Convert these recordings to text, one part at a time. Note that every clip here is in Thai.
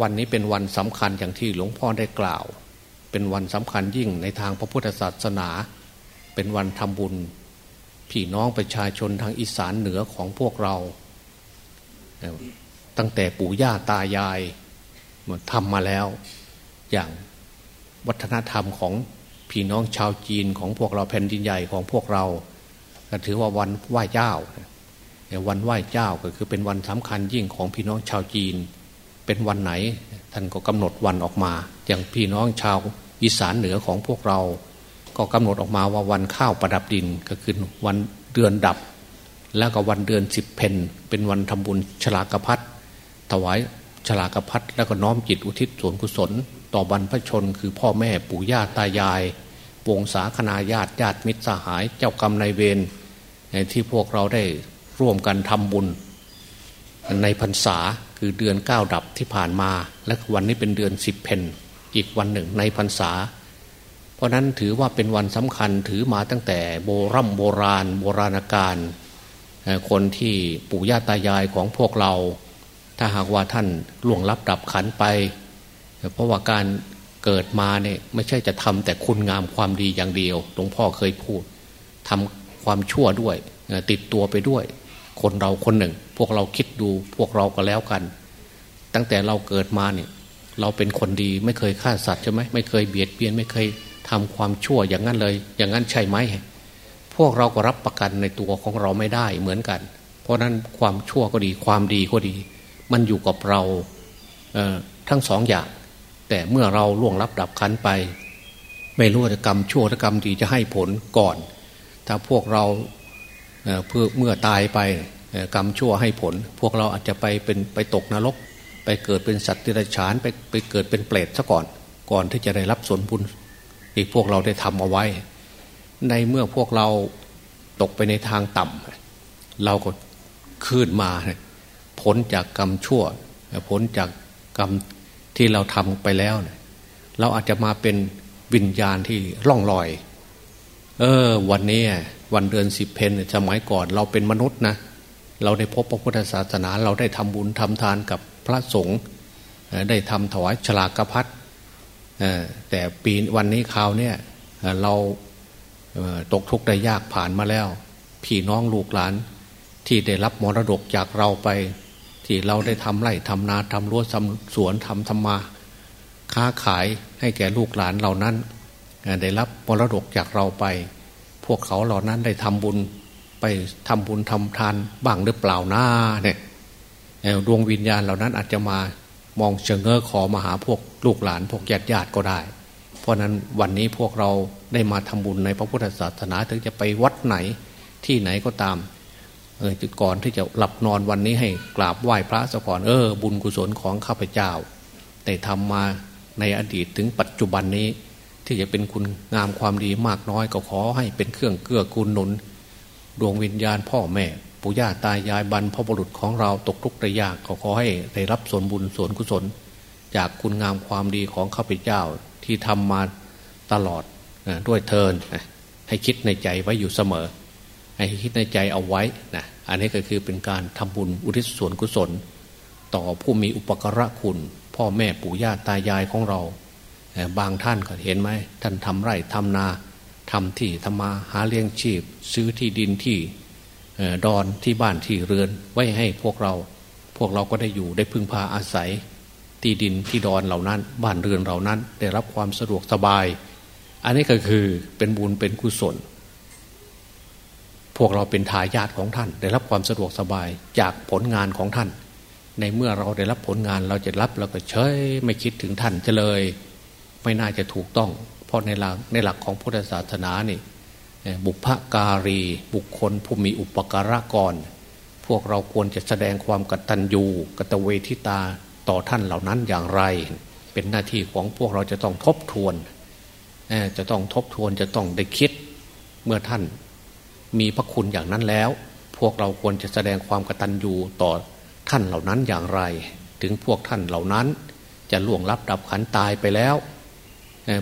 วันนี้เป็นวันสำคัญอย่างที่หลวงพ่อได้กล่าว เป็นวันสำคัญยิ่งในทางพระพุทธศาสนา เป็นวันทำบุญพี่น้องประชาชนทางอีสานเหนือของพวกเรา ตั้งแต่ปู่ย่าตายายทำมาแล้ว อย่างวัฒนธรรมของพี่น้องชาวจีนของพวกเราแผ่นดินใหญ่ของพวกเราก็ถือว่าวันไหว้เจ้าวันไหว้เจ้าก็คือเป็นวันสำคัญยิ่งของพี่น้องชาวจีน เป็นวันไหน ท่านก็กำหนดวันออกมา อย่างพี่น้องชาวอีสานเหนือของพวกเรา ก็กำหนดออกมาว่าวันข้าวประดับดินก็คือวันเดือนดับ แล้วก็วันเดือนสิบเพนเป็นวันทำบุญฉลากพัดถวายฉลากพัดแล้วก็น้อมจิตอุทิศส่วนกุศล ต่อบรรพชน คือพ่อแม่ปู่ย่าตายายวงศาคณาญาติญาติมิตรสหายเจ้ากรรมนายเวรที่พวกเราได้ร่วมกันทำบุญในพรรษา คือเดือนเก้าดับที่ผ่านมา และวันนี้เป็นเดือนสิบเพนอีกวันหนึ่งในพรรษา เพราะนั้นถือว่าเป็นวันสำคัญถือมาตั้งแต่โบรโบราณ โบราณกาลคนที่ปู่ย่าตายายของพวกเรา ถ้าหากว่าท่านล่วงลับดับขันไป เพราะว่าการเกิดมาเนี่ยไม่ใช่จะทำแต่คุณงามความดีอย่างเดียวหลวงพ่อเคยพูดทำความชั่วด้วยติดตัวไปด้วย คนเราคนหนึ่ง พวกเราคิดดูพวกเราก็แล้วกัน ตั้งแต่เราเกิดมาเนี่ย เราเป็นคนดีไม่เคยฆ่าสัตว์ใช่ไหมไม่เคยเบียดเบียนไม่เคยทำความชั่วอย่างนั้นเลย อย่างนั้นใช่ไหมพวกเราก็รับประกันในตัวของเราไม่ได้เหมือนกัน เพราะนั้นความชั่วก็ดีความดีก็ดี มันอยู่กับเราทั้งสองอย่าง แต่เมื่อเราล่วงรับดับขันไป ไม่รู้ว่ากรรมชั่วหรือกรรมดีจะให้ผลก่อน ถ้าพวกเรา เพื่อเมื่อตายไปกรรมชั่วให้ผล พวกเราอาจจะไปเป็นไปตกนรก ไปเกิดเป็นสัตว์ที่ไรฉานไปไปเกิดเป็นเปรตซะก่อน ก่อนที่จะได้รับส่วนบุญที่พวกเราได้ทำเอาไว้ ในเมื่อพวกเราตกไปในทางต่ำเราก็คืนมาพ้นจากกรรมชั่วพ้นจากกรรมที่เราทำไปแล้วเเราอาจจะมาเป็นวิญญาณที่ล่องลอย เออ วันนี้ วันเดือนสิบเพนสมัยก่อนเราเป็นมนุษย์นะเราได้พบพระพุทธศาสนา เราได้ทำบุญทำทานกับพระสงฆ์ได้ทำถวายฉลากพัดแต่ปีวันนี้คราวนี้เราตกทุกข์ได้ยากผ่านมาแล้ว พี่น้องลูกหลานที่ได้รับมรดกจากเราไป ที่เราได้ทำไร่ทำนาทำรั้วทำสวนทำธรรมา ค้าขายให้แก่ลูกหลานเหล่านั้น ได้รับมรดกจากเราไป พวกเขาเหล่านั้นได้ทำบุญไปทำบุญทำทานบ้างหรือเปล่าหน้าเนี่ยดวงวิญญาณเหล่านั้นอาจจะมามองเชิงเงอขอมาหาพวกลูกหลาน พวกญาติญาติก็ได้ เพราะนั้นวันนี้พวกเราได้มาทำบุญในพระพุทธศาสนาถึงจะไปวัดไหนที่ไหนก็ตามเออก่อนที่จะหลับนอนวันนี้ให้กราบไหว้พระสก่อนเออ บุญกุศลของข้าพเจ้าได้ทำมาในอดีตถึงปัจจุบันนี้ ที่จะเป็นคุณงามความดีมากน้อยก็ขอให้เป็นเครื่องเกื้อกูลหนุน ดวงวิญญาณพ่อแม่ปู่ย่าตายายบรรพบุรุษของเราตกทุกข์ได้ยากก็ขอให้ได้รับส่วนบุญส่วนกุศล จากคุณงามความดีของข้าพเจ้าที่ทำมาตลอดด้วยเทินให้คิดในใจไว้อยู่เสมอ ให้คิดในใจเอาไว้นะอันนี้ก็คือเป็นการทำบุญอุทิศส่วนกุศล ต่อผู้มีอุปการะคุณ พ่อแม่ปู่ย่าตายายของเรา บางท่านก็เห็นไหมท่านทำไร่ทำนาทำที่ทำมาหาเลี้ยงชีพ ซื้อที่ดินที่ดอนที่บ้านที่เรือนไว้ให้พวกเรา พวกเราก็ได้อยู่ได้พึ่งพาอาศัย ที่ดินที่ดอนเหล่านั้น บ้านเรือนเหล่านั้น ได้รับความสะดวกสบาย อันนี้ก็คือเป็นบุญเป็นกุศล พวกเราเป็นทายาทของท่าน ได้รับความสะดวกสบายจากผลงานของท่าน ในเมื่อเราได้รับผลงานเราจะรับเราก็เฉยไม่คิดถึงท่านจะเลย ไม่น่าจะถูกต้อง เพราะในหลักในหลักของพุทธศาสนานี่บุพการี บุคคลผู้มีอุปการะกรพวกเราควรจะแสดงความกตัญญูกตเวทิตาต่อท่านเหล่านั้นอย่างไร เป็นหน้าที่ของพวกเราจะต้องทบทวน จะต้องทบทวนจะต้องได้คิดเมื่อท่านมีพระคุณอย่างนั้นแล้ว พวกเราควรจะแสดงความกตัญญูต่อท่านเหล่านั้นอย่างไร ถึงพวกท่านเหล่านั้นจะล่วงลับดับขันตายไปแล้ว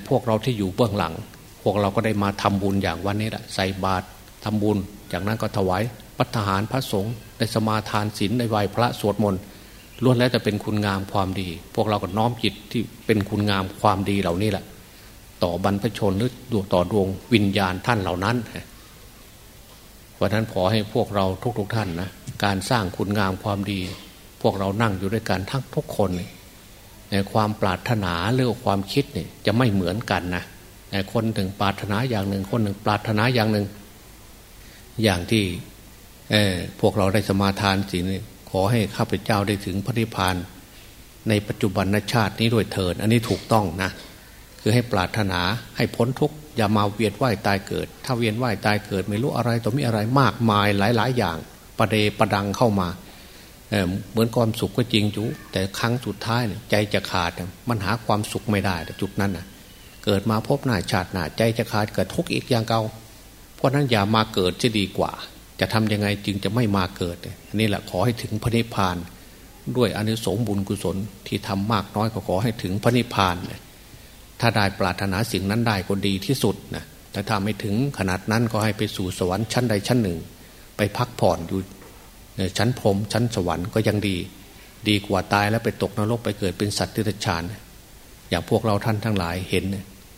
พวกเราที่อยู่เบื้องหลัง พวกเราก็ได้มาทำบุญอย่างวันนี้แหละใส่บาตรทำบุญ จากนั้นก็ถวายปัทหารพระสงฆ์ในสมาทานศีลในไหวพระสวดมนต์ล้วนแล้วจะเป็นคุณงามความดี พวกเราก็น้อมจิตที่เป็นคุณงามความดีเหล่านี้แหละ ต่อบรรพชนหรือดวงต่อดวงวิญญาณท่านเหล่านั้นเพราะนั้นขอให้พวกเราทุกๆทท่านนะการสร้างคุณงามความดี พวกเรานั่งอยู่ด้วยกันทั้งทุกคนใน ความปรารถนาหรือความคิดเนี่ยจะไม่เหมือนกันนะคนหนึ่งปรารถนาอย่างหนึ่ง คนหนึ่งปรารถนาอย่างหนึ่ง อย่างที่พวกเราได้สมาทานสิขอให้ข้าพเจ้าได้ถึงพระนิพพานในปัจจุบันชาตินี้ด้วยเถิดอันนี้ถูกต้องนะคือให้ปรารถนาให้พ้นทุกข์อย่ามาเวียนว่ายตายเกิด ถ้าเวียนว่ายตายเกิด ไม่รู้อะไรต่อมีอะไรมากมายหลาย ๆ อย่างประเดประดังเข้ามา เหมือนความสุขก็จริงจุแต่ครั้งสุดท้ายใจจะขาดมันหาความสุขไม่ได้แต่จุดนั้นนะเกิดมาพบหน้าชาติหน้าใจจะขาดเกิดทุกข์อีกอย่างเก่าเพราะนั้นอย่ามาเกิดจะดีกว่า จะทำยังไงจึงจะไม่มาเกิดนนี้แหละขอให้ถึงพระนิพพาน ด้วยอนิสงส์บุญกุศลที่ทำมากน้อยก็ขอให้ถึงพระนิพพาน ถ้าได้ปรารถนาสิ่งนั้นได้ก็ดีที่สุดนะแต่ถ้าไม่ถึงขนาดนั้นก็ให้ไปสู่สวรรค์ชั้นใดชั้นหนึ่ง ไปพักผ่อนอยู่ ชั้นพรมชั้นสวรรค์ก็ยังดี ดีกว่าตายแล้วไปตกนรกไปเกิดเป็นสัตว์ที่ตฉานอย่างพวกเราท่านทั้งหลายเห็น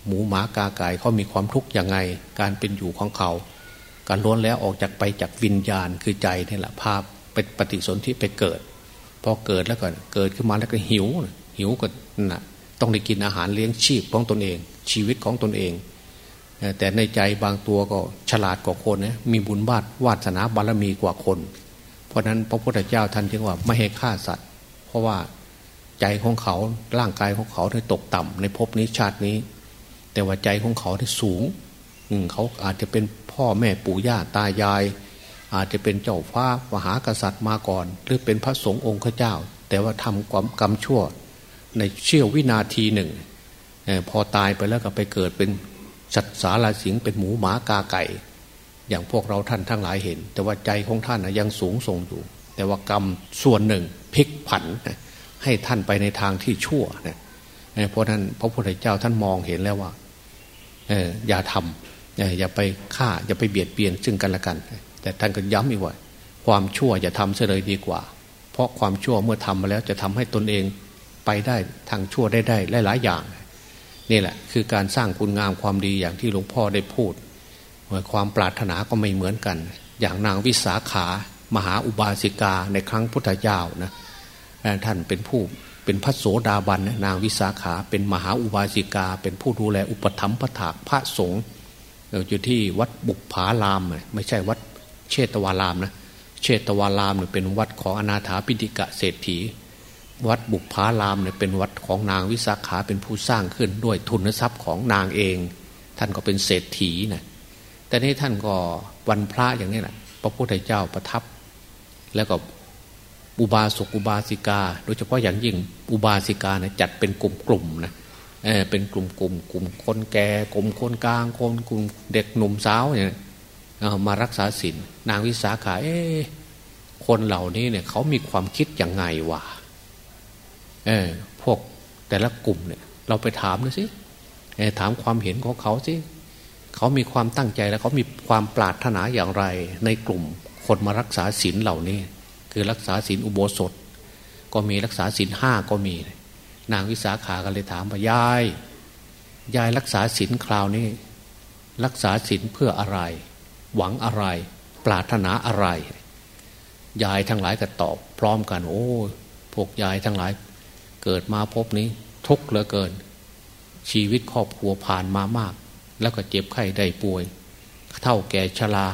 หมูหมากาไก่เขามีความทุกข์ยังไง การเป็นอยู่ของเขา การล้วนแล้วออกจากไปจากวิญญาณคือใจนี่แหละภาพเป็นปฏิสนธิไปเกิดพอเกิดแล้วก็เกิดขึ้นมาแล้วก็หิว หิวก็น่ะต้องได้กินอาหารเลี้ยงชีพของตนเอง ชีวิตของตนเอง แต่ในใจบางตัวก็ฉลาดกว่าคนนะมีบุญบาตวาสนาบารมีกว่าคน ราะนั้นพระพุทธเจ้าท่านจึงว่าไม่ให้ฆ่าสัตว์ เพราะว่าใจของเขาร่างกายของเขาได้ตกต่ำในภพนี้ชาตินี้ แต่ว่าใจของเขาที่สูงเขาอาจจะเป็นพ่อแม่ปู่ย่าตายาย อาจจะเป็นเจ้าฟ้ามหากษัตริย์มาก่อน หรือเป็นพระสงฆ์องค์เจ้า แต่ว่าทำความกรรมชั่ว ในเชี่ยววินาทีหนึ่งพอตายไปแล้วก็ไปเกิดเป็นสัตว์สาราสิงเป็นหมูหมากาไก่ อย่างพวกเราท่านทั้งหลายเห็น แต่ว่าใจของท่านยังสูงส่งอยู่ แต่ว่ากรรมส่วนหนึ่งพลิกผันให้ท่านไปในทางที่ชั่วนะเพราะนั้นพระพุทธเจ้าท่านมองเห็นแล้วว่าอย่าทำอย่าไปฆ่าอย่าไปเบียดเบียนซึ่งกันและกัน แต่ท่านก็ย้ำอีกว่า ความชั่วอย่าทำเสียเลยดีกว่า เพราะความชั่วเมื่อทำมาแล้วจะทำให้ตนเองไปได้ทางชั่วได้ได้หลายๆอย่างนี่แหละคือการสร้างคุณงามความดีอย่างที่หลวงพ่อได้พูด ความปรารถนาก็ไม่เหมือนกัน อย่างนางวิสาขามหาอุบาสิกาในครั้งพุทธเจ้านะท่านเป็นผู้เป็นพระโสดาบันนางวิสาขาเป็นมหาอุบาสิกา เป็นผู้ดูแลอุปถัมภะถากพระสงฆ์อยู่ที่วัดบุกผาราม ไม่ใช่วัดเชตวารามนะเชตวารามเนี่ยเป็นวัดของอนาถาปิฎกเศรษฐี วัดบุกผารามเนี่ยเป็นวัดของนางวิสาขาเป็นผู้สร้างขึ้นด้วยทุนทรัพย์ของนางเอง ท่านก็เป็นเศรษฐีนะ แต่นี้ท่านก็วันพระอย่างนี้แหละพระพุทธเจ้าประทับ แล้วก็อุบาสกอุบาสิกา โดยเฉพาะอย่างยิ่งอุบาสิกานะจัดเป็นกลุ่มๆนะเออเป็นกลุ่มๆกลุ่มคนแก่กลุ่มคนกลางคนกลุ่มเด็กหนุ่มสาวเนี่ยมารักษาศีลนางวิสาขาเอคนเหล่านี้เนี่ยเขามีความคิดอย่างไงวะเออพวกแต่ละกลุ่มเนี่ย เราไปถามดูสิถามความเห็นของเขาสิ เขามีความตั้งใจแล้วเขามีความปรารถนาอย่างไร ในกลุ่มคนมารักษาศีลเหล่านี้ คือรักษาศีลอุโบสถ ก็มีรักษาศีลห้าก็มี นางวิสาขาก็เลยถามว่ายาย ยายรักษาศีลคราวนี้ รักษาศีลเพื่ออะไร หวังอะไร ปรารถนาอะไร ยายทั้งหลายก็ตอบพร้อมกัน โอ้พวกยายทั้งหลาย เกิดมาพบนี้ ทุกข์เหลือเกิน ชีวิตครอบครัวผ่านมามาก แล้วก็เจ็บไข้ได้ป่วย เท่าแก่ชรา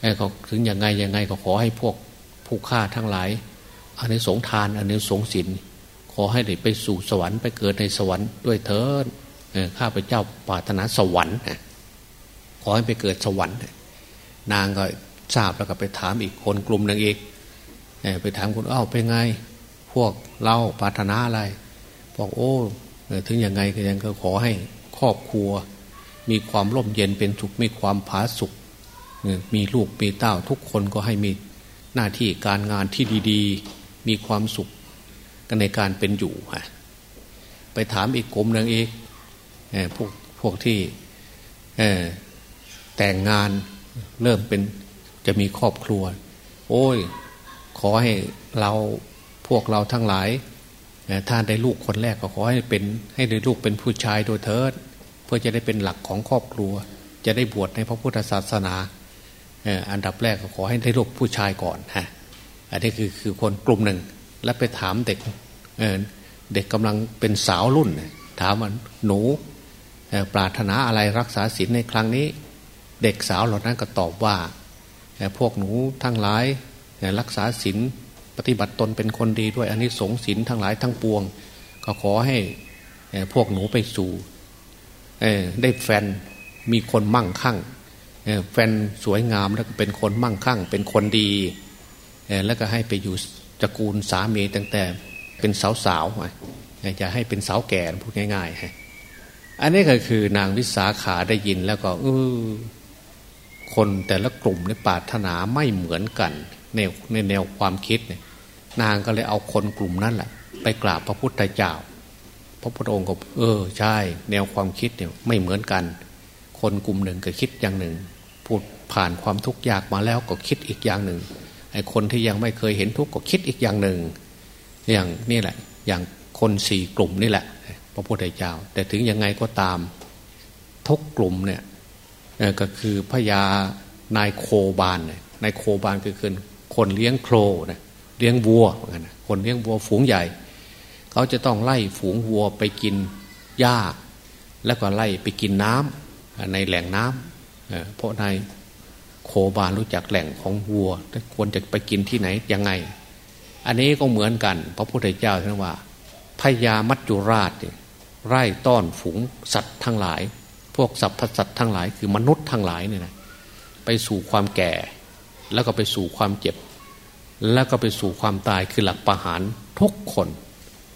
ไอ้เขาถึงยังไงยังไงก็ขอให้พวกผู้ฆ่าทั้งหลายอันนี้สงทานอันนี้สงสินขอให้ได้ไปสู่สวรรค์ไปเกิดในสวรรค์ด้วยเถิดข้าพเจ้าปรารถนาสวรรค์ขอให้ไปเกิดสวรรค์นางก็ทราบแล้วก็ไปถามอีกคนกลุ่มหนึ่งอีกไปถามคนเอ้าเป็นไง พวกเราปรารถนาอะไรบอกโอ้ถึงยังไงก็ยังก็ขอให้ครอบครัว มีความร่มเย็นเป็นสุขมีความผาสุขมีลูกมีเต้าทุกคนก็ให้มีหน้าที่การงานที่ดีๆ มีความสุขกันในการเป็นอยู่ฮะไปถามอีกกลุ่มหนึ่งอีกพวกพวกที่แต่งงานเริ่มเป็นจะมีครอบครัว โอ้ย ขอให้เราพวกเราทั้งหลายถ้านได้ลูกคนแรกก็ขอให้เป็นให้ได้ลูกเป็นผู้ชายโดยเถิด เพื่อจะได้เป็นหลักของครอบครัว จะได้บวชในพระพุทธศาสนาอันดับแรกก็ขอให้ได้ลูกผู้ชายก่อนฮะอันนี้คือคือคนกลุ่มหนึ่ง แล้วไปถามเด็กเเด็กกำลังเป็นสาวรุ่น ถามว่าหนูปรารถนาอะไรรักษาศีลในครั้งนี้ เด็กสาวเหล่านั้นก็ตอบว่าพวกหนูทั้งหลายรักษาศีลปฏิบัติตนเป็นคนดีด้วยอันนี้สงศีลทั้งหลายทั้งปวง ก็ขอให้พวกหนูไปสู่ ได้แฟนมีคนมั่งคั่งแฟนสวยงามแล้วก็เป็นคนมั่งคั่ง เป็นคนดีแล้วก็ให้ไปอยู่ตระกูลสามีตั้งแต่เป็นสาวๆจะให้เป็นสาวแก่พูดง่ายๆ อันนี้ก็คือนางวิสาขาได้ยินแล้วก็เออคนแต่ละกลุ่มในปาถนาไม่เหมือนกันในในแนวความคิดเนี่ยนางก็เลยเอาคนกลุ่มนั้นแหละไปกราบพระพุทธเจ้า ระพุทธองค์ก็เออใช่ แนวความคิดเนี่ยไม่เหมือนกัน คนกลุ่มหนึ่งก็คิดอย่างหนึ่ง พูดผ่านความทุกข์ยากมาแล้วก็คิดอีกอย่างหนึ่งไอ้คนที่ยังไม่เคยเห็นทุกข์ก็คิดอีกอย่างหนึ่ง อย่างนี่แหละ อย่างคนสี่กลุ่มนี่แหละ พระพุทธเจ้า แต่ถึงยังไงก็ตามทุกกลุ่มเนี่ยก็คือพญานายโคบานเนี่ยนายโคบานคือคือคนเลี้ยงโครนะเลี้ยงวัวเหมือนกันคนเลี้ยงวัวฝูงใหญ่ เขาจะต้องไล่ฝูงวัวไปกินหญ้า แล้วก็ไล่ไปกินน้ำในแหล่งน้ำเพราะนายโคบานรู้จักแหล่งของวัวควรจะไปกินที่ไหนยังไง อันนี้ก็เหมือนกันพระพุทธเจ้าท่านว่าพญามัจจุราชไล่ต้อนฝูงสัตว์ทั้งหลาย พวกสัตว์สัตว์ทั้งหลายคือมนุษย์ทั้งหลายเนี่ยนะไปสู่ความแก่ แล้วก็ไปสู่ความเจ็บ แล้วก็ไปสู่ความตายคือหลักประหารทุกคน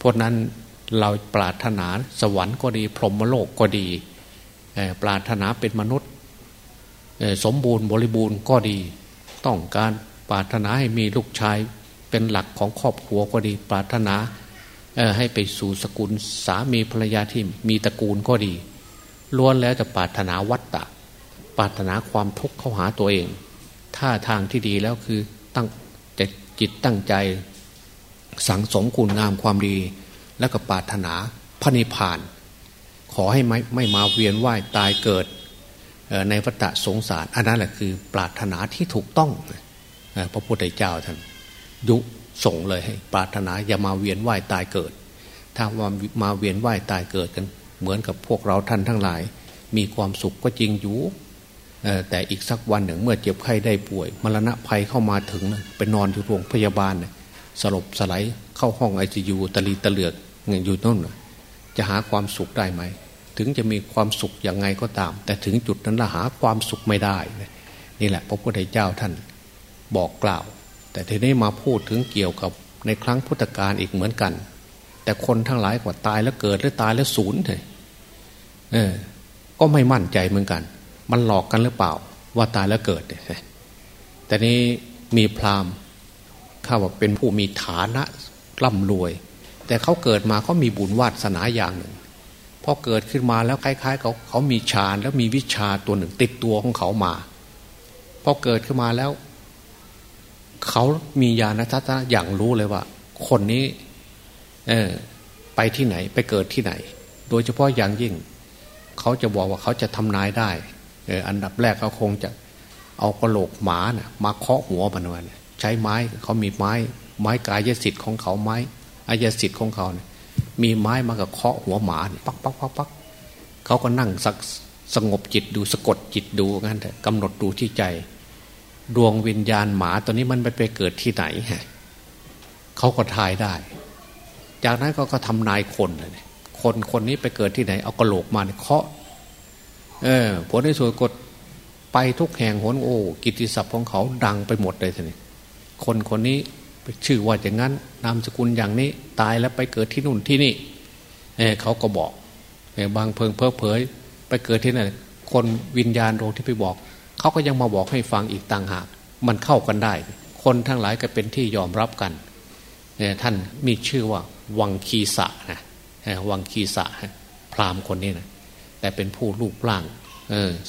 เพราะนั้นเราปรารถนาสวรรค์ก็ดี พรหมโลกก็ดีปรารถนาเป็นมนุษย์สมบูรณ์บริบูรณ์ก็ดี ต้องการปรารถนาให้มีลูกชายเป็นหลักของครอบครัวก็ดี ปรารถนาให้ไปสู่สกุลสามีภรรยาที่มีตระกูลก็ดีล้วนแล้วจะปรารถนาวัตตะ ปรารถนาความทุกข์เข้าหาตัวเอง ท่าทางที่ดีแล้วคือตั้งแต่จิตตั้งใจ สังสมคุณงามความดี แล้วก็ปรารถนาพระนิพพาน ขอให้ไม่ไม่มาเวียนว่ายตายเกิดในวัฏสงสารอันนั้นแหละคือ ปรารถนาที่ถูกต้องพระพุทธเจ้าท่านยุส่งเลยให้ปรารถนาอย่ามาเวียนว่ายตายเกิด ถ้าว่ามาเวียนว่ายตายเกิดกัน เหมือนกับพวกเราท่านทั้งหลาย มีความสุขก็จริงอยู่แต่อีกสักวันหนึ่งเมื่อเจ็บไข้ได้ป่วย มรณะภัยเข้ามาถึงไปนอนอยู่โรงพยาบาล สลบสลายเข้าห้องไอซียูตะลีตะเลือกอยู่นั่นจะหาความสุขได้ไหม ถึงจะมีความสุขอย่างไงก็ตาม แต่ถึงจุดนั้นละหาความสุขไม่ได้ นี่แหละ พระพุทธเจ้าท่านบอกกล่าว แต่ทีนี้มาพูดถึงเกี่ยวกับในครั้งพุทธกาลอีกเหมือนกัน แต่คนทั้งหลายกว่าตายแล้วเกิดหรือตายแล้วสูญเลยเออ ก็ไม่มั่นใจเหมือนกัน มันหลอกกันหรือเปล่า ว่าตายแล้วเกิดแต่นี้มีพราหมณ์ ข้าว่าเป็นผู้มีฐานะร่ำรวย แต่เขาเกิดมาเขามีบุญวาสนาอย่างหนึ่งพอเกิดขึ้นมาแล้วคล้าย ๆ เขาเขามีฌานแล้วมีวิชาตัวหนึ่งติดตัวของเขามาพอเกิดขึ้นมาแล้ว เขามีญาณทัศนะอย่างรู้เลยว่า คนนี้ เออไปที่ไหน ไปเกิดที่ไหน โดยเฉพาะอย่างยิ่ง เขาจะบอกว่าเขาจะทำนายได้อันดับแรกเขาคงจะเอากระโหลกหมานะ่ะ มาเคาะหัวมันวัน ใช้ไม้เขามีไม้ ไม้กายสิทธิ์ของเขาไม้อายสิทธิ์ของเขาเนี่ยมีไม้มากับเคาะหัวหมาเนี่ยปักปักปักปักเขาก็นั่งสักสงบจิตดูสะกดจิตดูงั้นแต่กำหนดดูที่ใจ ดวงวิญญาณหมาตัวนี้มันไปไปเกิดที่ไหนฮะเขาก็ทายได้ จากนั้นก็ก็ทำนายคนเลยคนคนนี้ไปเกิดที่ไหน เอากระโหลกมาเนี่ยเคาะ เออผลในส่วนกดไปทุกแห่งหนโอ้กิติศัพท์ของเขาดังไปหมดเลยทีนี้ คนคนนี้ชื่อว่าอย่างนั้น นามสกุลอย่างนี้ ตายแล้วไปเกิดที่นู่นที่นี่เเขาก็บอกบางเพิงเพ้อเผย ไปเกิดที่นั่นคนวิญญาณโรงที่ไปบอก เขาก็ยังมาบอกให้ฟังอีกต่างหาก มันเข้ากันได้ คนทั้งหลายก็เป็นที่ยอมรับกันท่านมีชื่อว่า วังคีสะนะวังคีสะพราหมณ์คนนี้นะแต่เป็นผู้รูปร่าง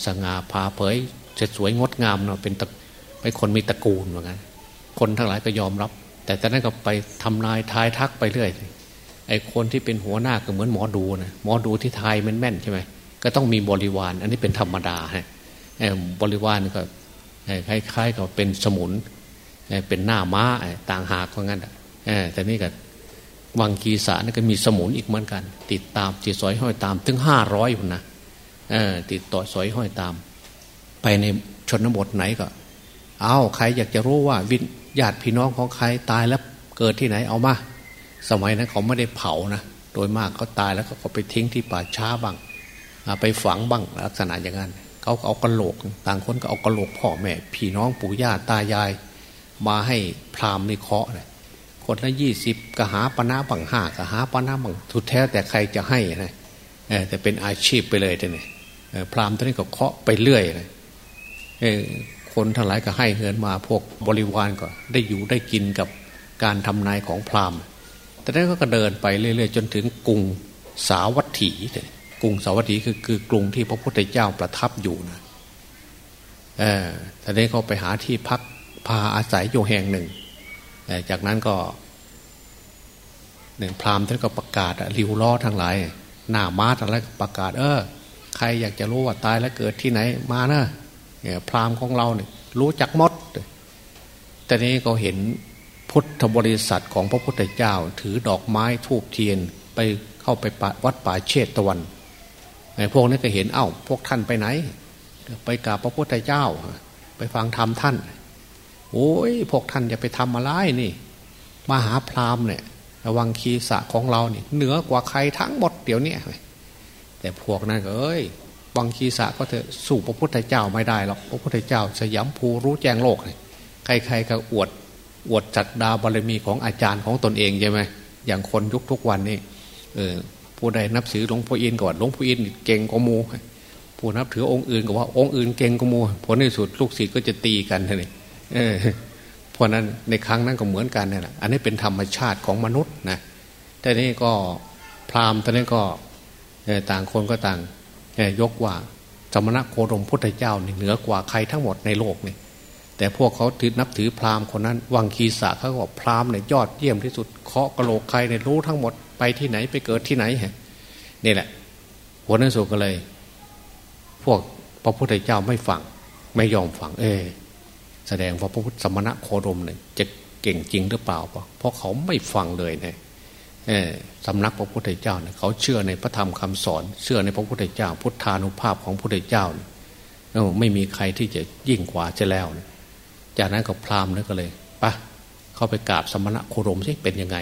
สง่าผาเผยจะสวยงดงามเนาะเป็นตะเป็นคนมีตระกูลเหมือนกัน คนทั้งหลายก็ยอมรับ แต่แต่ตอนนั้นก็ไปทำนายทายทักไปเรื่อยไอ้คนที่เป็นหัวหน้าก็เหมือนหมอดูนะหมอดูที่ทายแม่นๆใช่ไหมก็ต้องมีบริวาร อันนี้เป็นธรรมดาฮะบริวารก็คล้ายๆกับเป็นสมุนเป็นหน้าม้าต่างหากเพรางั้นแต่นี่ก็วังกีสานี่ก็มีสมุนอีกเหมือนกัน ติดตามติดสอยห้อยตาม ถึงห้าร้อยคนนะติดต่อสอยห้อยตาม ไปในชนบทไหนก็ เอาใครอยากจะรู้ว่าวิ ญาติพี่น้องของใครตายแล้วเกิดที่ไหนเอามา สมัยนั้นเขาไม่ได้เผานะโดยมากเขาตายแล้วก็ไปทิ้งที่ป่าช้าบ้างไปฝังบ้างลักษณะอย่างนั้นเขาเอากระโหลก ต่างคนก็เอากระโหลกพ่อแม่ พี่น้องปู่ย่าตายาย มาให้พราหมณ์ในเคาะเลยคนละยี่สิบกะหาปณะบังห้ากะหาปณะบังทุดแท้แต่ใครจะให้นะแต่เป็นอาชีพไปเลยท่นี่พราหมณ์ท่านี้ก็เคาะไปเรื่อยเลย คนทั้งหลายก็ให้เงินมาพวกบริวารก็ได้อยู่ได้กินกับการทำนายของพราหมณ์ แต่นั้นก็เดินไปเรื่อยๆ จนถึงกรุงสาวัตถีกรุงสาวัตถีคือคือกรุงที่พระพุทธเจ้าประทับอยู่นะเออแต่นี้เขาไปหาที่พักพาอาศัยอยู่แห่งหนึ่ง จากนั้นก็หนึ่งพราหมณ์ท่านก็ประกาศริวล้อทั้งหลาย หน้าม้าทั้งหลายประกาศ เออ ใครอยากจะรู้ว่าตายแล้วเกิดที่ไหนมาเนะ พราหมณ์ของเราเนี่ยรู้จักมดแต่นี้ก็เห็นพุทธบริษัทของพระพุทธเจ้า ถือดอกไม้ทูบเทียนไปเข้าไปวัดป่าเชตตะวันไอ้พวกนี้ก็เห็นเอา้า พวกท่านไปไหน ไปกราบพระพุทธเจ้า ไปฟังธรรมท่าน โอ้ยพวกท่านอย่าไปทำอะไรนี่มาหาพราหมณ์เนี่ยระวังคีสะของเราเนี่ยเหนือกว่าใครทั้งหมดเดี๋ยวนี้แต่พวกนั้นก็เอ้ย วังคีสะก็เถอะสู่พระพุทธเจ้าไม่ได้หรอกพระพุทธเจ้า สยามภูรู้แจ้งโลกใครๆก็อวดอวดจัดดาบารมีของอาจารย์ของตนเองใช่ไหมอย่างคนยุคทุกวันนี้เออผู้ใดนับถือหลวงพ่ออินก่อนหลวงพ่ออินเก่งกว่ามูผู้นับถือองค์อื่นก็ว่าองค์อื่นเก่งกว่ามูผลในสุดลูกศิษย์ก็จะตีกันเลยเออเพราะนั้นในครั้งนั้นก็เหมือนกันนี่แหละอันนี้เป็นธรรมชาติของมนุษย์นะแต่นี่ก็พราหมณ์ตอนนี้ก็ต่างคนก็ต่าง ยกว่าสมณะโคดมพุทธเจ้านี่เหนือกว่าใครทั้งหมดในโลกนี่แต่พวกเขาถือนับถือพราหมณ์คนนั้น วังคีสะเขาบอกพราหมณ์เนี่ยยอดเยี่ยมที่สุดเคาะกระโหลกใครเนี่ยรู้ทั้งหมดไปที่ไหนไปเกิดที่ไหนนี่แหละหัวนั้นสุก็เลย พวกพระพุทธเจ้าไม่ฟังไม่ยอมฟังเออแสดงว่าพระพุทธสมณะโคดมเนี่ยจะเก่งจริงหรือเปล่าเพราะเขาไม่ฟังเลยเนี่ย สำนักพระพุทธเจ้าเนี่ยเขาเชื่อในพระธรรมคำสอน เชื่อในพระพุทธเจ้า พุทธานุภาพของพระพุทธเจ้าไม่มีใครที่จะยิ่งกว่าจะแล้ว จากนั้นก็พราหมณ์ก็เลยปะเข้าไปกราบสมณะโคดมสิเป็นยังไง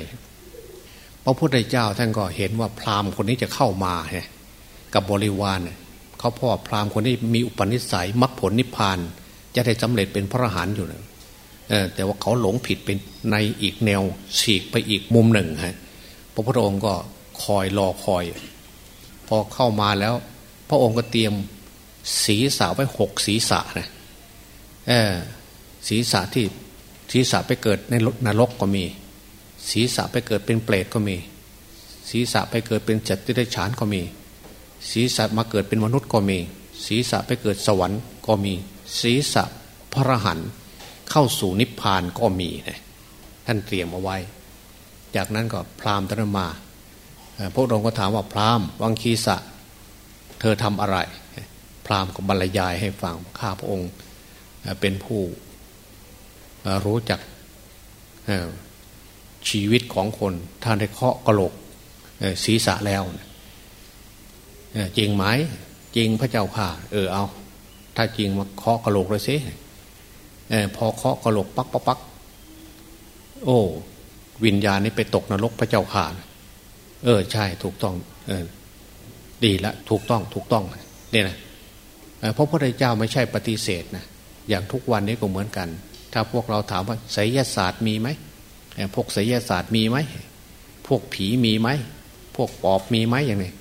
พระพุทธเจ้าท่านก็เห็นว่าพราหมณ์คนนี้จะเข้ามาไงกับบริวารเขาพ่อพราหมณ์คนนี้มีอุปนิสัยมรรคผลนิพพาน จะได้สำเร็จเป็นพระอรหันต์อยู่นะแต่ว่าเขาหลงผิดเป็นในอีกแนวฉีกไปอีกมุมหนึ่งฮะ ระพุทธองค์ก็คอยรอคอย พอเข้ามาแล้ว พระองค์ก็เตรียมศีรษะไว้หกศีรษะนะเออศีรษะที่ศีรษะไปเกิดในนรกก็มี ศีรษะไปเกิดเป็นเปรตก็มี ศีรษะไปเกิดเป็นจัตติได้ฉานก็มี ศีรษะมาเกิดเป็นมนุษย์ก็มี ศีรษะไปเกิดสวรรค์ก็มี ศีรษะพระหันเข้าสู่นิพพานก็มีนะท่านเตรียมเอาไว้ จากนั้นก็พราหมณ์ตนมาพระองค์ก็ถามว่าพราหมณ์วังคีสะ เธอทำอะไร พราหมณ์ก็บรรยายให้ฟังข้าพระองค์เป็นผู้รู้จักชีวิตของคนท่านได้เคาะกระโหลกศีรษะแล้วจริงไหมจริงพระเจ้าค่ะ เออเอา ถ้าจริงมาเคาะกระโหลกเลยสิพอเคาะกระโหลกปักปักปักโอ้ วิญญาณนี้ไปตกนรกพระเจ้าข่าเออ ใช่ถูกต้อง เออ ดีละ ถูกต้องถูกต้องเนี่ยนะเพราะพระพุทธเจ้าไม่ใช่ปฏิเสธนะอย่างทุกวันนี้ก็เหมือนกัน ถ้าพวกเราถามว่าไสยศาสตร์มีไหมพวกไสยศาสตร์มีไหมพวกผีมีไหมพวกปอบมีไหมอย่างนี้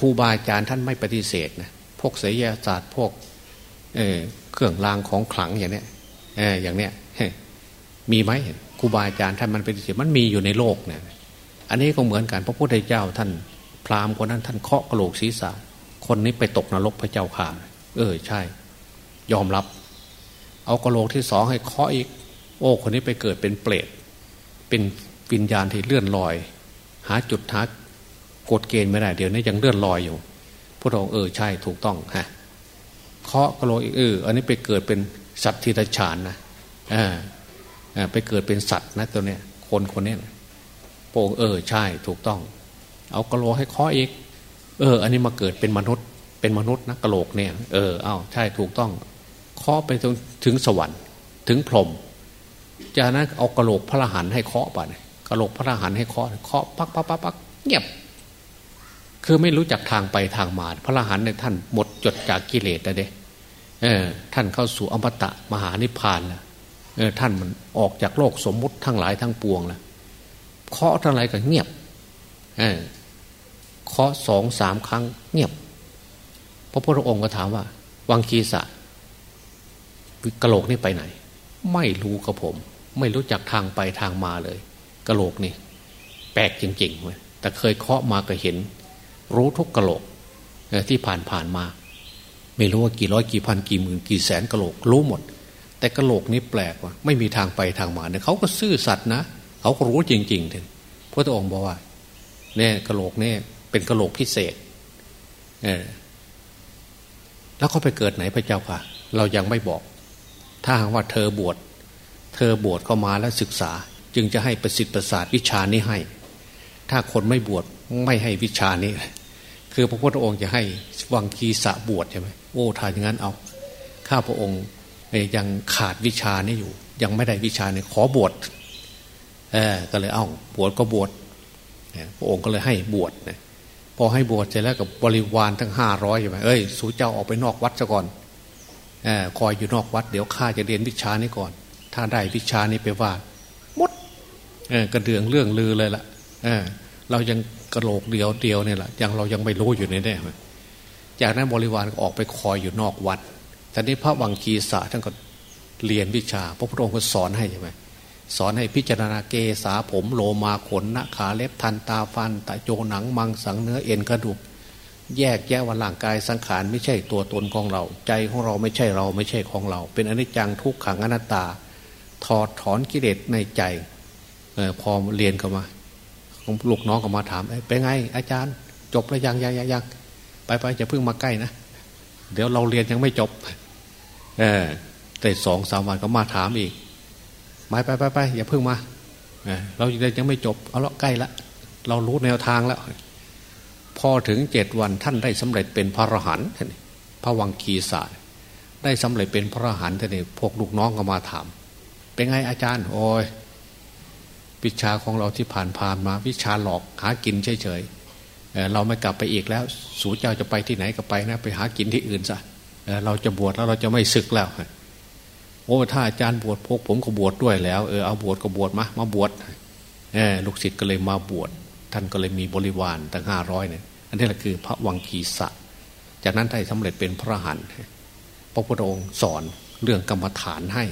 ครูบาอาจารย์ท่านไม่ปฏิเสธนะพวกไสยศาสตร์พวกเเครื่องรางของขลังอย่างเนี้ยอย่างเนี้ยมีไหม ครูบาอาจารย์ท่านมันเป็นสิ่งมันมีอยู่ในโลกเนี่ยอันนี้ก็เหมือนกันพระพุทธเจ้าท่านพราหมณ์คนนั้นท่านเคาะกระโหลกศีรษะ คนนี้ไปตกนรกพระเจ้าข่าเออใช่ ยอมรับ เอากระโหลกที่สองให้เคาะอีก โอ้ คนนี้ไปเกิดเป็นเปรตเป็นวิญญาณที่เลื่อนลอย หาจุดหากฎเกณฑ์ไม่ได้เดี๋ยวนี้ยังเลื่อนลอยอยู่พระองค์เออใช่ถูกต้องฮะเคาะกระโหลกเอออันนี้ไปเกิดเป็นสัตว์ทิฏฐานนะอ่า ไปเกิดเป็นสัตว์นะตัวเนี้ยคนคนนี้พระองค์เออใช่ถูกต้อง เอากระโหลกให้เคาะอีก เออ อันนี้มาเกิดเป็นมนุษย์เป็นมนุษย์นะกระโหลกเนี่ย เออเอาใช่ถูกต้องเคาะไปถึงสวรรค์ถึงพรหมจากนั้นเอากระโหลกพระหันให้เคาะไปกระโหลกพระหันให้เคาะเคาะปักปักปักปักเงียบ คือไม่รู้จักทางไปทางมา พระหันในท่านหมดจดจากกิเลสแล้วเด้เออท่านเข้าสู่อมตะมหานิพพานแล้ว ท่านมันออกจากโลกสมมุติทั้งหลายทั้งปวงแล้วเคาะทั้งหลายก็เงียบเออเคาะสองสามครั้ง เงียบพระพุทธองค์ก็ถามว่า วังคีสะกะโหลกนี่ไปไหน ไม่รู้กับผม ไม่รู้จักทางไปทางมาเลยกะโหลกนี่แปลกจริงๆเว้ยแต่เคยเคาะมาก็เห็น รู้ทุกกะโหลกที่ผ่านผ่านมา ไม่รู้ว่ากี่ร้อยกี่พันกี่หมื่นกี่แสนกะโหลกรู้หมด แต่กระโหลกนี้แปลกว่ะไม่มีทางไปทางมาเนี่ยเขาก็ซื่อสัตย์นะเขาก็รู้จริงๆถึงพระองค์บอกว่าเนี่ยกระโหลกเนี่ยเป็นกระโหลกพิเศษเออแล้วเขาไปเกิดไหนพระเจ้าค่ะ เรายังไม่บอก ถ้าหากว่าเธอบวชเธอบวชเข้ามาแล้วศึกษา จึงจะให้ประสิทธิ์ประสาทวิชานี้ให้ ถ้าคนไม่บวชไม่ให้วิชานี้ คือพระพุทธองค์จะให้วังคีสะบวชใช่ไหมโอ้ถ้าอย่างนั้นเอา ข้าพระองค์ ยังขาดวิชานี้อยู่ ยังไม่ได้วิชาเนี้ขอบวชเออก็เลยเอา้าบวชก็บวชพระองค์ก็เลยให้บวชนะพอให้บวชเสร็จแล้วกับบริวารทั้งห้าร้อยใช่ไหมเอ้ยสูเจ้าออกไปนอกวัดซะก่อนอคอยอยู่นอกวัด เดี๋ยวข้าจะเรียนวิชานี้ก่อน ถ้าได้วิชานี้ไปว่า มดกระเดืองเรื่องลือเลยละ่ะเรายังกระโหลกเดียวเดียวเนี่ยแหละยังเรายังไม่รู้อยู่ในแน่จากนั้นบริวารก็ออกไปคอยอยู่นอกวัด แต่นี้พระวังคีสาท่านก็เรียนวิชา พระพุทธองค์ก็สอนให้ใช่ไหมสอนให้พิจารณาเกษาผมโลมาขนหน้าขาเล็บทันตาฟันตะโจหนังมังสังเนื้อเอ็นกระดูก แยกแยะว่าร่างกายสังขารไม่ใช่ตัวตนของเรา ใจของเราไม่ใช่เราไม่ใช่ของเรา เป็นอนิจจังทุกขังอนัตตา ถอดถอนกิเลสในใจออพอเรียนเข้ามาลูกน้องก็มาถามเป็นไง อาจารย์ จบแล้วยังยังยังยังไปไปจะเพิ่งมาใกล้นะ เดี๋ยวเราเรียนยังไม่จบ เออแต่สองสามวันก็มาถามอีกไปไปไปไปอย่าเพิ่งมาเรายังไม่จบเอาละใกล้ละ เรารู้แนวทางแล้ว พอถึงเจ็ดวันท่านได้สำเร็จเป็นพระอรหันต์พระวังคีสาได้สำเร็จเป็นพระอรหันต์ท่านนี่พวกลูกน้องก็มาถาม เป็นไงอาจารย์ โอ้ยวิชาของเราที่ผ่านผ่านมา วิชาหลอกหากินเฉยๆเราไม่กลับไปอีกแล้ว สูเจ้าจะไปที่ไหนก็ไปนะ ไปหากินที่อื่นซะ เราจะบวชแล้วเราจะไม่ศึกแล้วโอ้ถ้าอาจารย์บวชพวกผมก็บวชดด้วยแล้วเออเอาบวชก็บวชมามาบวชเออลูกศิษย์ก็เลยมาบวชท่านก็เลยมีบริวารตั้งห้าร้อยเนี่ยอันนี้แหละคือพระวังคีสะ จากนั้นได้สำเร็จเป็นพระหันพระพุทธองค์สอนเรื่องกรรมฐานให้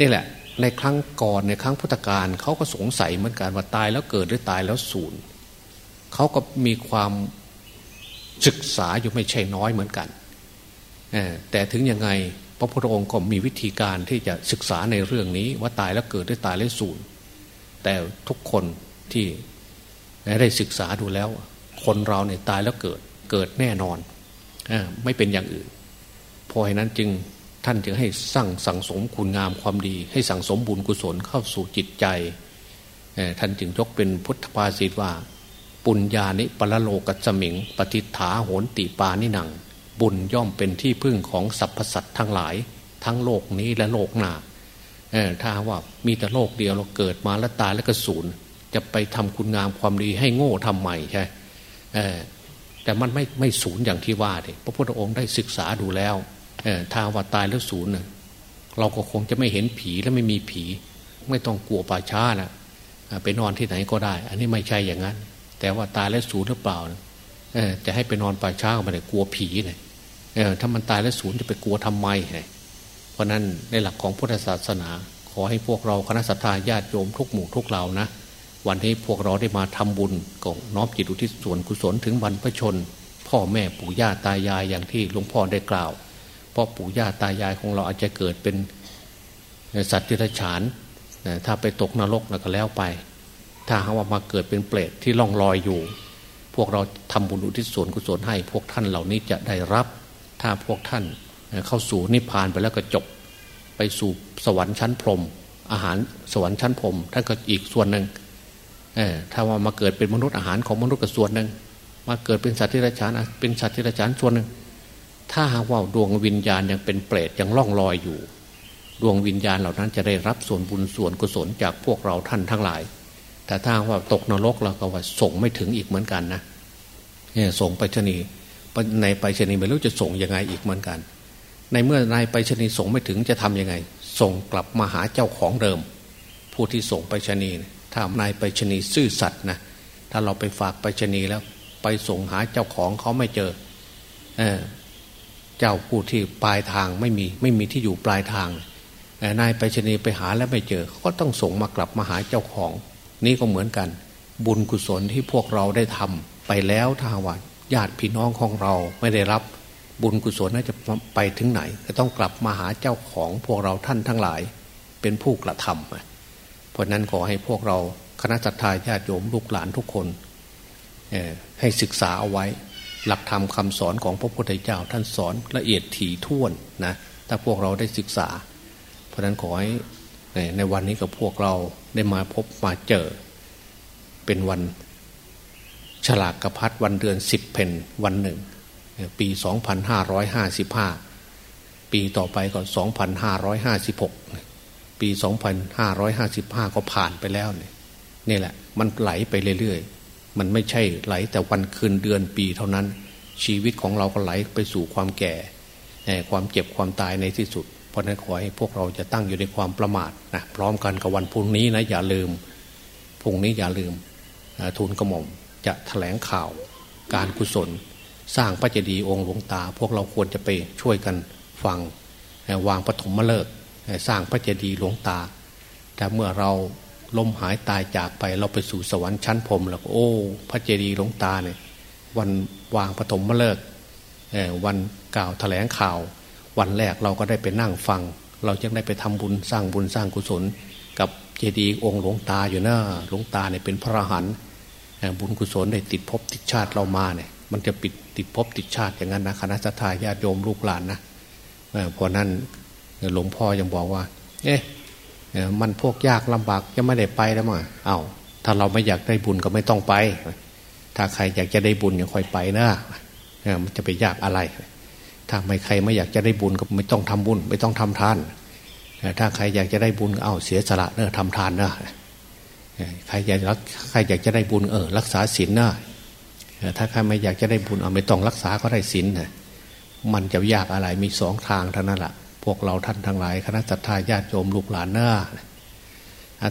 นี่แหละ ในครั้งก่อนในครั้งพุทธกาลเขาก็สงสัยเหมือนกันว่าตายแล้วเกิดหรือตายแล้วสูญเขาก็มีความศึกษาอยู่ไม่ใช่น้อยเหมือนกัน แต่ถึงยังไงพระพุทธองค์ก็มีวิธีการที่จะศึกษาในเรื่องนี้ ว่าตายแล้วเกิดได้ตายแล้วสูญแต่ทุกคนที่ได้ศึกษาดูแล้ว คนเราเนี่ยตายแล้วเกิดเกิดแน่นอนอไม่เป็นอย่างอื่นเพราะฉะนั้นจึงท่านจึงให้สร้างสังสมคุณงามความดี ให้สั่งสมบุญกุศลเข้าสู่จิตใจท่านจึงยกเป็นพุทธภาษิตว่า ปุญญานิปรโลกัสมิง ปฏิฐาโหนติปานิหนัง บุญย่อมเป็นที่พึ่งของสรรพสัตว์ทั้งหลาย ทั้งโลกนี้และโลกหน้าถ้าว่ามีแต่โลกเดียวเราเกิดมาแล้วตายแล้วก็สูญจะไปทำคุณงามความดีให้โง่ทำใหม่ใช่แต่มันไม่ไม่สูญอย่างที่ว่าเลยพระพุทธองค์ได้ศึกษาดูแล้วถ้าว่าตายแล้วสูญเราก็คงจะไม่เห็นผีและไม่มีผี ไม่ต้องกลัวป่าช้านะไปนอนที่ไหนก็ได้ อันนี้ไม่ใช่อย่างนั้น แต่ว่าตายแล้วสูญหรือเปล่านะ จะให้ไปนอนป่าช้าก็ไม่ได้กลัวผีเลยถ้ามันตายแล้วสูญจะไปกลัวทำไมเพราะนั้นในหลักของพุทธศาสนา ขอให้พวกเราคณะสัตยาญาติโยมทุกหมู่ทุกเหล่านะ วันที่พวกเราได้มาทำบุญก็น้อมจิตอุทิศส่วนกุศลถึงบรรพชน พ่อแม่ปู่ย่าตายายอย่างที่หลวงพ่อได้กล่าวเพราะปู่ย่าตายายของเราอาจจะเกิดเป็นสัตว์ที่ฉานถ้าไปตกนรกก็แล้วไป ถ้าหากว่ามาเกิดเป็นเปรตที่ล่องลอยอยู่ พวกเราทำบุญอุทิศส่วนกุศลให้ พวกท่านเหล่านี้จะได้รับ ถ้าพวกท่านเข้าสู่นิพพานไปแล้วก็จบ ไปสู่สวรรค์ชั้นพรม อาหารสวรรค์ชั้นพรมท่านก็อีกส่วนหนึ่งถ้าว่ามาเกิดเป็นมนุษย์อาหารของมนุษย์ก็ส่วนหนึ่งมาเกิดเป็นสัตว์ที่ระชานเป็นสัตว์ที่ระชานส่วนหนึ่งถ้าหากว่าดวงวิญญาณยังเป็นเปรตยังล่องลอยอยู่ ดวงวิญญาณเหล่านั้นจะได้รับส่วนบุญส่วนกุศลจากพวกเราท่านทั้งหลาย แต่ถ้าว่าตกนรกเราก็ว่าส่งไม่ถึงอีกเหมือนกันนะเนี่ยส่งไปชนีในไปชนีไม่รู้จะส่งยังไงอีกเหมือนกัน ในเมื่อนายไปชนีส่งไม่ถึงจะทํำยังไง ส่งกลับมาหาเจ้าของเดิม ผู้ที่ส่งไปชนีถ้านายไปชนีซื่อสัตย์นะถ้าเราไปฝากไปชนีแล้ว ไปส่งหาเจ้าของเขาไม่เจอ เอเจ้าผู้ที่ปลายทางไม่มีไม่มีที่อยู่ปลายทางนายไปชนีไปหาแล้วไม่เจอ ก็ต้องส่งมากลับมาหาเจ้าของ นี่ก็เหมือนกัน บุญกุศลที่พวกเราได้ทำไปแล้วถ้าว่าญาติพี่น้องของเราไม่ได้รับบุญกุศลน่าจะไปถึงไหน ก็ต้องกลับมาหาเจ้าของพวกเราท่านทั้งหลาย เป็นผู้กระทำเพราะนั้นขอให้พวกเราคณะจัตตาญาติโยมลูกหลานทุกคนให้ศึกษาเอาไว้ หลักธรรมคาสอนของพระพุทธเจ้าท่านสอนละเอียดถี่ถ้วนนะถ้าพวกเราได้ศึกษา เพราะนั้นขอให้ ในวันนี้กับพวกเราได้มาพบมาเจอ เป็นวันฉลากกระพัดวันเดือนสิบเพนวันหนึ่ง ปี 2555 ปีต่อไปก็ 2556 ปี 2555 ก็ผ่านไปแล้วเนี่ยแหละ มันไหลไปเรื่อยๆ มันไม่ใช่ไหลแต่วันคืนเดือนปีเท่านั้น ชีวิตของเราก็ไหลไปสู่ความแก่ ความเจ็บความตายในที่สุด เพราะนั้นขอให้พวกเราจะตั้งอยู่ในความประมาทนะพร้อมกันกับวันพรุ่งนี้นะอย่าลืมพรุ่งนี้อย่าลืมทูลกระหม่อมจะถแถลงข่าวการกุศล สร้างพระเจดีย์องค์หลวงตา พวกเราควรจะไปช่วยกันฟังวางปฐมฤกษ์สร้างพระเจดีย์หลวงตา แต่เมื่อเราล้มหายตายจากไปเราไปสู่สวรรค์ชั้นพรมแล้วโอ้ พระเจดีย์หลวงตาเนี่ยวันวางปฐมมฤกษ์วันกล่าวแถลงข่าว วันแรกเราก็ได้ไปนั่งฟัง เราจึงได้ไปทำบุญสร้างบุญสร้างกุศล กับเจดีย์องค์หลวงตาอยู่นะหลวงตาเนี่ยเป็นพระหันบุญกุศลได้ติดภพติดชาติเรามาเนี่ย มันจะปิดติดภพติดชาติอย่างนั้นนะคณะสัตยาญาติโยมลูกหลานนะเพราะนั้นหลวงพ่อยังบอกว่า เอ๊ะมันพวกยากลำบากจะไม่ได้ไปแล้วมั้งเอา้าถ้าเราไม่อยากได้บุญก็ไม่ต้องไป ถ้าใครอยากจะได้บุญอย่าค่อยไปนะมันจะไปยากอะไร ถ้าไม่ใครไม่อยากจะได้บุญก็ไม่ต้องทำบุญ ไม่ต้องทำทาน ถ้าใครอยากจะได้บุญเอาเสียสละเนอะทำทานเนะใครอยากรักใครอยากจะได้บุญเออรักษาศีลเนะถ้าใครไม่อยากจะได้บุญเอาไม่ต้องรักษาก็ได้ศีลนะมันจะยากอะไรมีสองทางเท่านั้นแหละพวกเราท่านทั้งหลายคณะสัตยาญาติโยมลูกหลานเน้า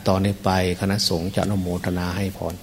ตอนนี้ไปคณะสงฆ์จะนโมทนาให้พร